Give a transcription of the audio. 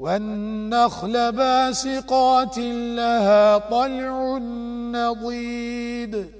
والنخل باسقات لها طلع نضيد.